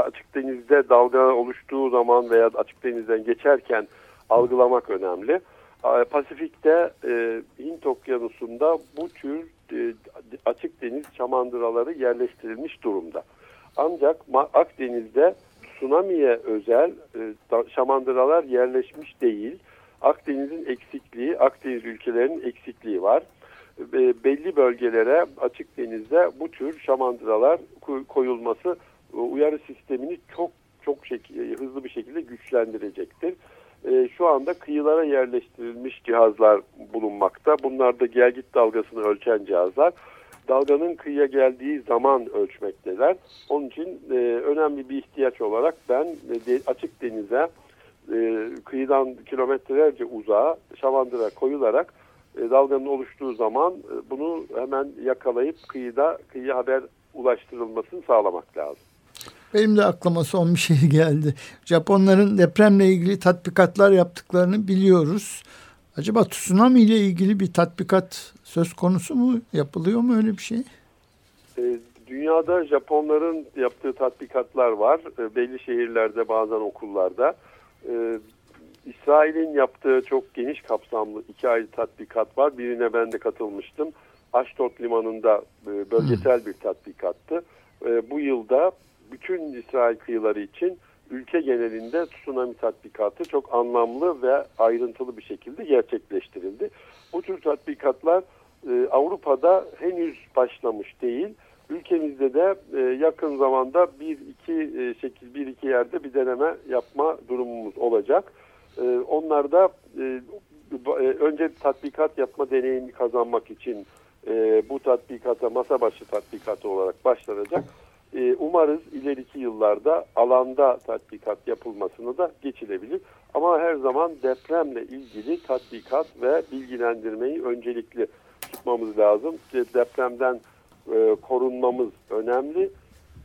açık denizde dalga oluştuğu zaman veya açık denizden geçerken algılamak önemli. Pasifik'te e, Hint okyanusunda bu tür açık deniz şamandıraları yerleştirilmiş durumda. Ancak Akdeniz'de tsunami'ye özel e, şamandıralar yerleşmiş değil. Akdeniz'in eksikliği, Akdeniz ülkelerinin eksikliği var. E, belli bölgelere açık denizde bu tür şamandıralar koyulması e, uyarı sistemini çok çok hızlı bir şekilde güçlendirecektir. E, şu anda kıyılara yerleştirilmiş cihazlar bulunmakta. Bunlar da gelgit dalgasını ölçen cihazlar. Dalganın kıyıya geldiği zaman ölçmekteler. Onun için e, önemli bir ihtiyaç olarak ben e, açık denize e, kıyıdan kilometrelerce uzağa şamandıra koyularak e, dalganın oluştuğu zaman e, bunu hemen yakalayıp kıyıda kıyıya haber ulaştırılmasını sağlamak lazım. Benim de aklıma son bir şey geldi. Japonların depremle ilgili tatbikatlar yaptıklarını biliyoruz. Acaba tsunami ile ilgili bir tatbikat söz konusu mu? Yapılıyor mu öyle bir şey? E, dünyada Japonların yaptığı tatbikatlar var. E, belli şehirlerde bazen okullarda. E, İsrail'in yaptığı çok geniş kapsamlı iki ayrı tatbikat var. Birine ben de katılmıştım. Ashdod limanında e, bölgesel hmm. bir tatbikattı. Bu yılda bütün İsrail kıyıları için ülke genelinde tsunami tatbikatı çok anlamlı ve ayrıntılı bir şekilde gerçekleştirildi. Bu tür tatbikatlar e, Avrupa'da henüz başlamış değil. Ülkemizde de e, yakın zamanda bir iki e, şekil bir iki yerde bir deneme yapma durumumuz olacak. E, onlar da e, e, önce tatbikat yapma deneyimi kazanmak için e, bu tatbikata masa başı tatbikatı olarak başlanacak. E, umarız ileriki yıllarda alanda tatbikat yapılmasını da geçilebilir. Ama her zaman depremle ilgili tatbikat ve bilgilendirmeyi öncelikli tutmamız lazım. Depremden e, korunmamız önemli.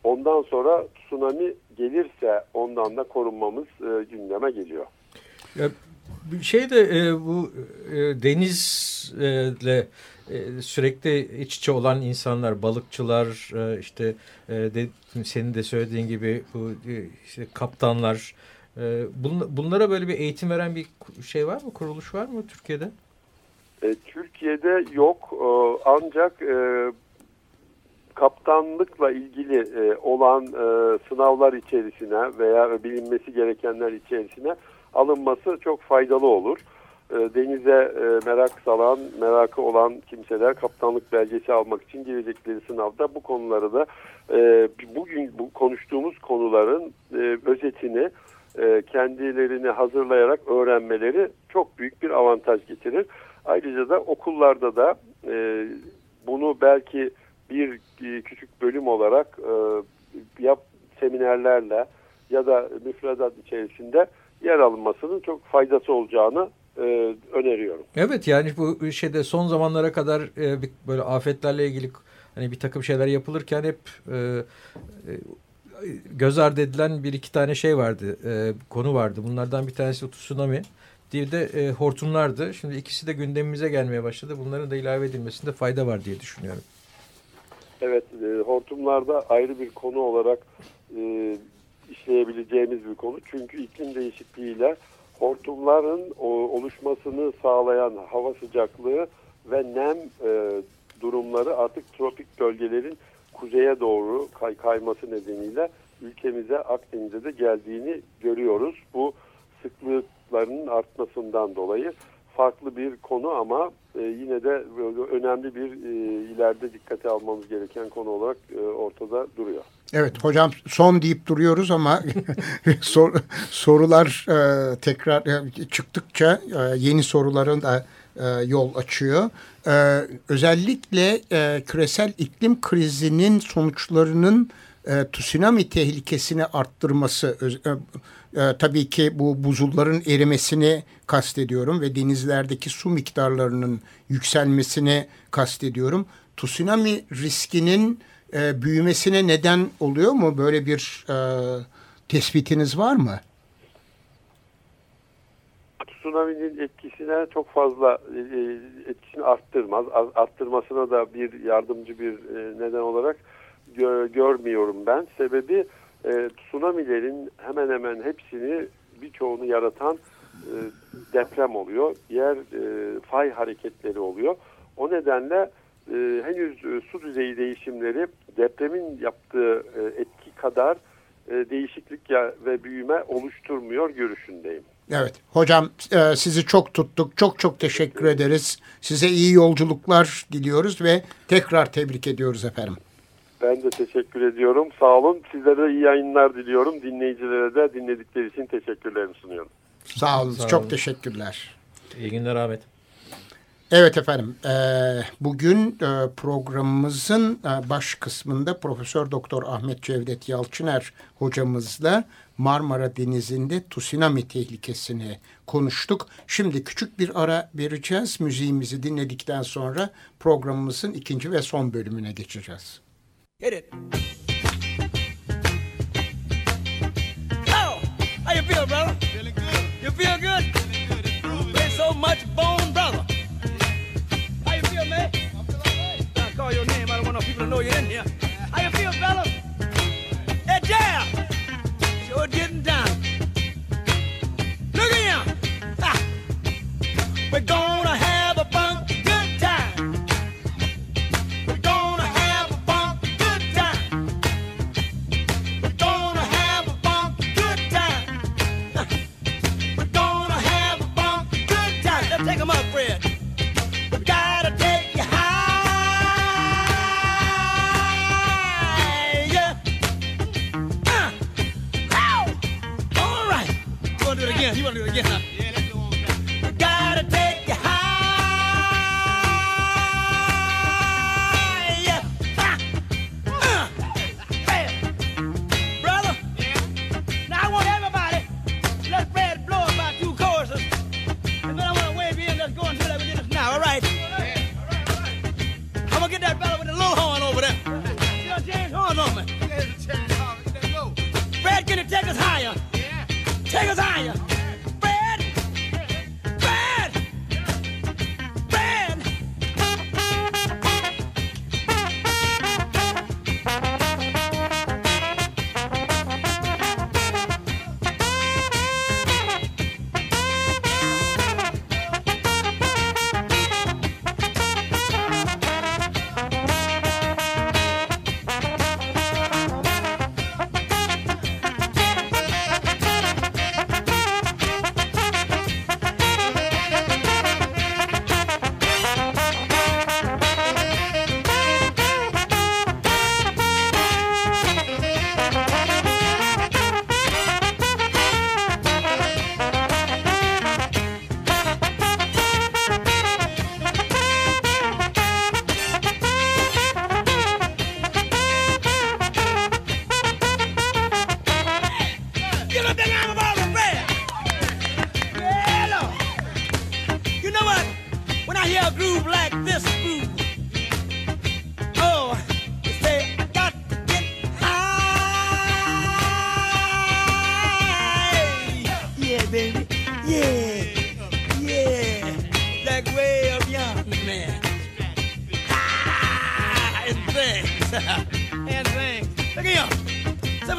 Ondan sonra tsunami gelirse ondan da korunmamız e, gündeme geliyor. Bir şey de bu denizle e, sürekli iç içe olan insanlar, balıkçılar, e, işte e, senin de söylediğin gibi bu işte kaptanlar, bunlara böyle bir eğitim veren bir şey var mı? Kuruluş var mı Türkiye'de? Türkiye'de yok ancak kaptanlıkla ilgili olan sınavlar içerisine veya bilinmesi gerekenler içerisine alınması çok faydalı olur. E, denize e, merak salan, merakı olan kimseler kaptanlık belgesi almak için girecekleri sınavda bu konuları da e, bugün bu konuştuğumuz konuların özetini kendilerini hazırlayarak öğrenmeleri çok büyük bir avantaj getirir. Ayrıca da okullarda da bunu belki bir küçük bölüm olarak yap seminerlerle ya da müfredat içerisinde yer alınmasının çok faydası olacağını e, öneriyorum. Evet yani bu şeyde son zamanlara kadar e, böyle afetlerle ilgili hani bir takım şeyler yapılırken hep e, e, göz ardı edilen bir iki tane şey vardı, e, konu vardı. Bunlardan bir tanesi tsunami. Diğeri de e, hortumlardı. Şimdi ikisi de gündemimize gelmeye başladı. Bunların da ilave edilmesinde fayda var diye düşünüyorum. Evet, e, hortumlarda ayrı bir konu olarak e, işleyebileceğimiz bir konu. Çünkü iklim değişikliğiyle hortumların oluşmasını sağlayan hava sıcaklığı ve nem e, durumları artık tropik bölgelerin kuzeye doğru kay kayması nedeniyle ülkemize Akdeniz'e de geldiğini görüyoruz. Bu sıklıklarının artmasından dolayı farklı bir konu ama e, yine de önemli bir e, ileride dikkate almamız gereken konu olarak ortada duruyor. Evet hocam son deyip duruyoruz ama sor, sorular e, tekrar e, çıktıkça e, yeni soruların da e, yol açıyor. E, özellikle e, küresel iklim krizinin sonuçlarının e, tsunami tehlikesini arttırması e, e, tabii ki bu buzulların erimesini kastediyorum ve denizlerdeki su miktarlarının yükselmesini kastediyorum. Tsunami riskinin e, büyümesine neden oluyor mu? Böyle bir e, tespitiniz var mı? Tsunami'nin etkisine çok fazla e, e etkisini arttırmaz. Arttırmasına da bir yardımcı bir e, neden olarak gö görmüyorum ben. Sebebi e, tsunamilerin hemen hemen hepsini birçoğunu yaratan e, deprem oluyor. Yer e, fay hareketleri oluyor. O nedenle e, henüz e, su düzeyi değişimleri depremin yaptığı e, etki kadar e, değişiklik ya, ve büyüme oluşturmuyor görüşündeyim. Evet hocam e, sizi çok tuttuk. Çok çok teşekkür ederiz. Size iyi yolculuklar diliyoruz ve tekrar tebrik ediyoruz efendim. Ben de teşekkür ediyorum. Sağ olun. Sizlere de iyi yayınlar diliyorum. Dinleyicilere de dinledikleri için teşekkürlerimi sunuyorum. Sağ olun. Sağ çok olun. teşekkürler. İyi günler Ahmet. Evet efendim. E, bugün e, programımızın e, baş kısmında Profesör Doktor Ahmet Cevdet Yalçıner hocamızla Marmara Denizi'nde tsunami tehlikesini konuştuk. Şimdi küçük bir ara vereceğiz. Müziğimizi dinledikten sonra programımızın ikinci ve son bölümüne geçeceğiz. Hit it. Oh, how you feel, brother? Want people to know you're in here. How you feel, fella? Hey, jam. Sure getting down. Look at him. Ah. We're gonna have Ivan Iban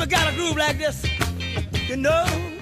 got a groove like this. You know.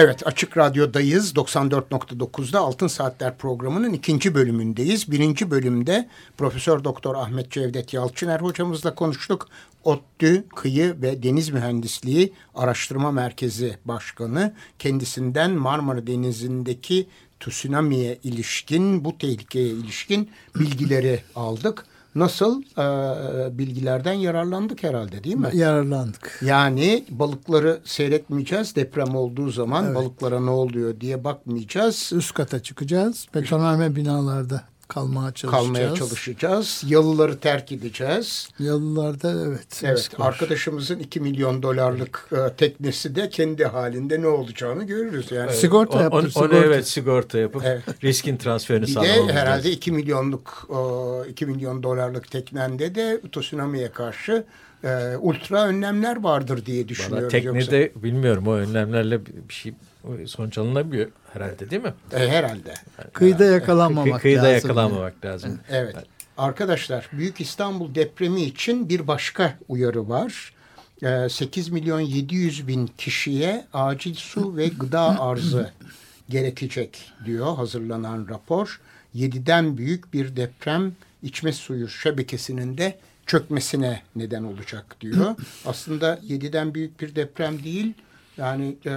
Evet Açık Radyo'dayız 94.9'da Altın Saatler programının ikinci bölümündeyiz. Birinci bölümde Profesör Doktor Ahmet Cevdet Yalçıner hocamızla konuştuk. ODTÜ Kıyı ve Deniz Mühendisliği Araştırma Merkezi Başkanı kendisinden Marmara Denizi'ndeki tsunami'ye ilişkin bu tehlikeye ilişkin bilgileri aldık. Nasıl Ee, bilgilerden yararlandık herhalde değil mi? Yararlandık. Yani balıkları seyretmeyeceğiz. Deprem olduğu zaman balıklara ne oluyor diye bakmayacağız. Üst kata çıkacağız. Betonarme binalarda kalmaya çalışacağız. Kalmaya çalışacağız. Yalıları terk edeceğiz. Yalılarda evet. Evet, arkadaşımızın 2 milyon dolarlık e, teknesi de kendi halinde ne olacağını görürüz. Yani Sigorta O- yaptır, Onu, onu sigorta. evet sigorta yapıp Evet. riskin transferini bir sağlamamız de herhalde lazım. 2 milyonluk e, 2 milyon dolarlık teknende de tsunami'ye karşı e, ultra önlemler vardır diye Valla düşünüyorum. Yoksa- teknede bilmiyorum o önlemlerle bir bir şey sonuç alınabiliyor herhalde değil mi? E, herhalde. Kıyıda yakalanmamak Kıyıda lazım. yakalanmamak lazım. Evet. Arkadaşlar Büyük İstanbul depremi için bir başka uyarı var. Ee, 8 milyon 700 bin kişiye acil su ve gıda arzı gerekecek diyor hazırlanan rapor. 7'den büyük bir deprem içme suyu şebekesinin de çökmesine neden olacak diyor. Aslında 7'den büyük bir deprem değil. Yani e,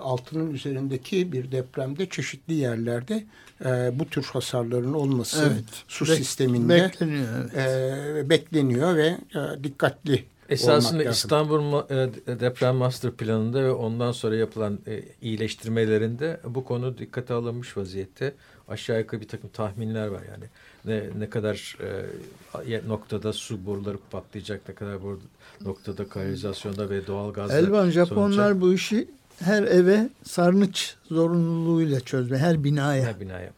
altının üzerindeki bir depremde çeşitli yerlerde e, bu tür hasarların olması Evet. su Bek- sisteminde bekleniyor, evet. e, bekleniyor ve e, dikkatli Esasında. İstanbul e, Deprem Master Planı'nda ve ondan sonra yapılan e, iyileştirmelerinde bu konu dikkate alınmış vaziyette. Aşağı yukarı bir takım tahminler var yani. Ne, ne kadar e, noktada su boruları patlayacak, ne kadar bu noktada kanalizasyonda ve doğal gazda Elvan Japonlar sorulacak. bu işi her eve sarnıç zorunluluğuyla çözme. Her binaya. Her binaya.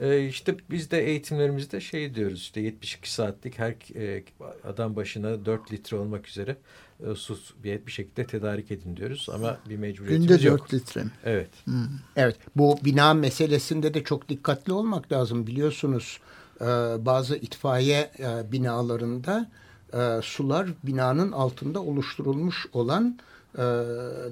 Ee, işte biz de eğitimlerimizde şey diyoruz işte 72 saatlik her e, adam başına 4 litre olmak üzere e, su bir, bir şekilde tedarik edin diyoruz ama bir mecburiyetimiz Günde yok. 4 litre mi? Evet. Evet bu bina meselesinde de çok dikkatli olmak lazım biliyorsunuz. E, bazı itfaiye e, binalarında e, sular binanın altında oluşturulmuş olan e,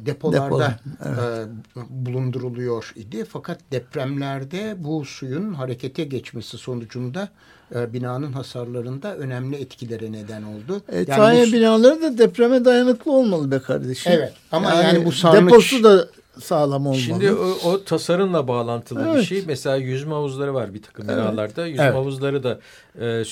depolarda Depolar, e, bulunduruluyor idi. Fakat depremlerde bu suyun harekete geçmesi sonucunda e, binanın hasarlarında önemli etkilere neden oldu. E, Yani bu- binaları da depreme dayanıklı olmalı be kardeşim. Evet, ama yani bu sarnıç- Deposu da sağlam olmalı. Şimdi o, o tasarımla bağlantılı bir Evet. şey. Mesela yüzme havuzları var bir takım binalarda. Yüzme Evet. havuzları da e,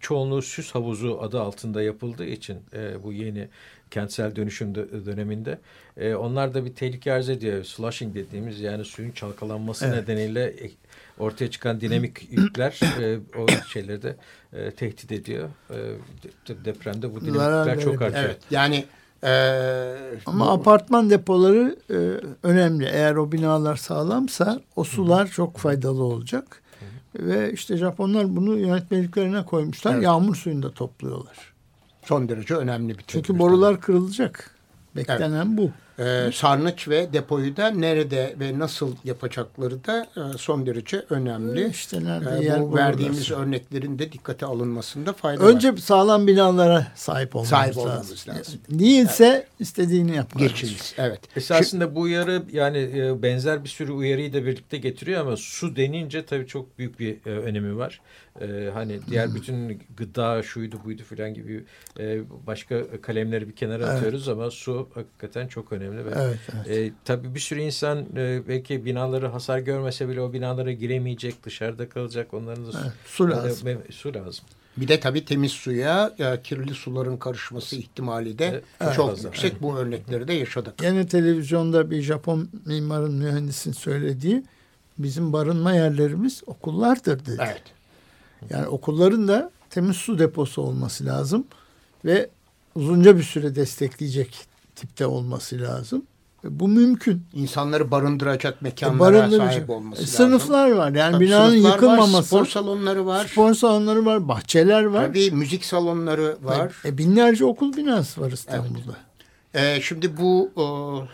çoğunluğu süs havuzu adı altında yapıldığı için e, bu yeni kentsel dönüşüm dö- döneminde e, onlar da bir tehlike arz ediyor. Slushing dediğimiz yani suyun çalkalanması Evet. nedeniyle e, ortaya çıkan dinamik yükler e, o şeyleri de e, tehdit ediyor. E, de- depremde bu Zarar dinamikler çok artıyor. Evet yani e, Ama bu- apartman depoları e, önemli. Eğer o binalar sağlamsa o sular çok faydalı olacak. Ve işte Japonlar bunu yönetmeliklerine koymuşlar. Evet. Yağmur suyunu da topluyorlar. son derece önemli bir Çünkü tedbir. borular kırılacak. Beklenen bu. Ee, sarnıç ve depoyu da nerede ve nasıl yapacakları da e, son derece önemli. İşte nerede yer bu verdiğimiz örneklerin de dikkate alınmasında fayda var. Önce sağlam binalara sahip olmamız, Sahip lazım. olmamız lazım. Değilse istediğini yapmak. geçiniz. Evet. Esasında bu uyarı yani e, benzer bir sürü uyarıyı da birlikte getiriyor ama su denince tabii çok büyük bir e, önemi var. E, hani diğer bütün gıda şuydu buydu filan gibi e, başka kalemleri bir kenara Evet. atıyoruz ama su hakikaten çok önemli. Ve, Evet, evet. E, tabii bir sürü insan e, belki binaları hasar görmese bile o binalara giremeyecek, dışarıda kalacak. Onların da su, Evet, su lazım. e, su lazım. Bir de tabii temiz suya e, kirli suların karışması ihtimali de Evet, çok fazla. yüksek. Bu örnekleri de yaşadık. Gene televizyonda bir Japon mimarın mühendisin söylediği bizim barınma yerlerimiz okullardır dedi. Evet. Yani okulların da temiz su deposu olması lazım ve uzunca bir süre destekleyecek tipte olması lazım. E, bu mümkün. İnsanları barındıracak E, mekanlara barındırıcı. sahip olması E, lazım. Sınıflar var. Yani Tabii binanın sınıflar yıkılmaması. Var, spor salonları var. spor salonları var, bahçeler var. Tabii müzik salonları var. E, binlerce okul binası var İstanbul'da. Ee, şimdi bu e,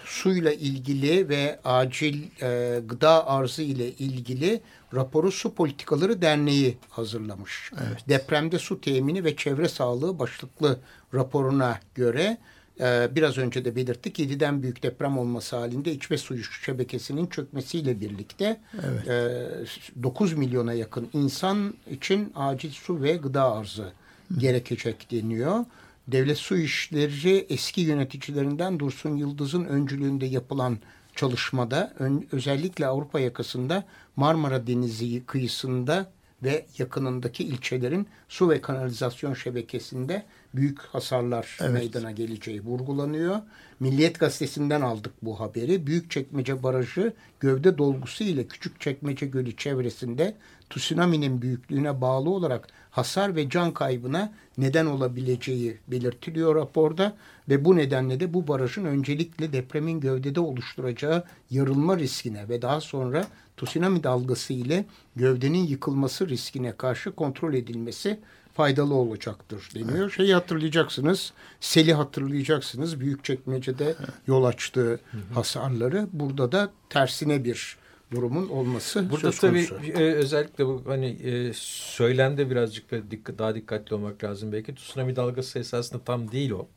suyla ilgili ve acil e, gıda arzı ile ilgili raporu Su Politikaları Derneği hazırlamış. Depremde su temini ve çevre sağlığı başlıklı raporuna göre e, biraz önce de belirttik 7'den büyük deprem olması halinde içme suyu şebekesinin çökmesiyle birlikte e, 9 milyona yakın insan için acil su ve gıda arzı gerekecek deniyor. Devlet Su İşleri eski yöneticilerinden Dursun Yıldız'ın öncülüğünde yapılan çalışmada ön- özellikle Avrupa yakasında Marmara Denizi kıyısında ve yakınındaki ilçelerin su ve kanalizasyon şebekesinde büyük hasarlar Evet. meydana geleceği vurgulanıyor. Milliyet Gazetesi'nden aldık bu haberi. Büyükçekmece Barajı gövde dolgusu ile Küçükçekmece Gölü çevresinde tsunami'nin büyüklüğüne bağlı olarak hasar ve can kaybına neden olabileceği belirtiliyor raporda ve bu nedenle de bu barajın öncelikle depremin gövdede oluşturacağı yarılma riskine ve daha sonra tsunami dalgası ile gövdenin yıkılması riskine karşı kontrol edilmesi faydalı olacaktır deniyor. Şeyi hatırlayacaksınız, seli hatırlayacaksınız. Büyükçekmece'de yol açtığı hasarları. Burada da tersine bir durumun olması Burada söz tabii e, özellikle bu hani e, söylemde birazcık da dikkat, daha dikkatli olmak lazım belki. Tsunami dalgası esasında tam değil o.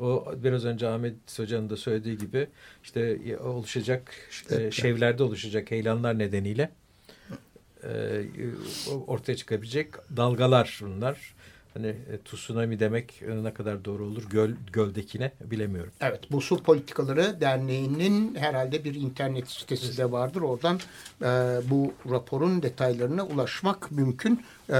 O biraz önce Ahmet Hoca'nın da söylediği gibi işte e, oluşacak e, şevlerde oluşacak heyelanlar nedeniyle e, ortaya çıkabilecek dalgalar bunlar. Hani e, tsunami demek ne kadar doğru olur göl göldekine bilemiyorum. Evet, bu Su Politikaları Derneği'nin herhalde bir internet sitesi de vardır. Oradan e, bu raporun detaylarına ulaşmak mümkün. E,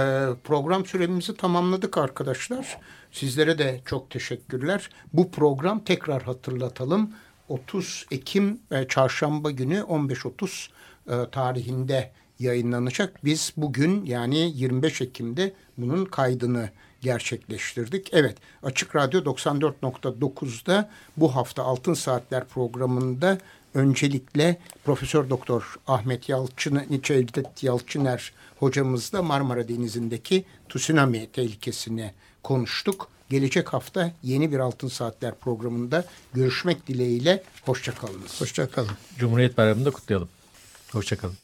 program süremizi tamamladık arkadaşlar. Sizlere de çok teşekkürler. Bu program tekrar hatırlatalım. 30 Ekim e, Çarşamba günü 15.30 e, tarihinde yayınlanacak. Biz bugün yani 25 Ekim'de bunun kaydını gerçekleştirdik. Evet Açık Radyo 94.9'da bu hafta Altın Saatler programında öncelikle Profesör Doktor Ahmet Yalçın, Cevdet Yalçıner hocamızla Marmara Denizi'ndeki tsunami tehlikesini konuştuk. Gelecek hafta yeni bir Altın Saatler programında görüşmek dileğiyle. Hoşçakalınız. Hoşçakalın. Cumhuriyet Bayramı'nı da kutlayalım. Hoşçakalın.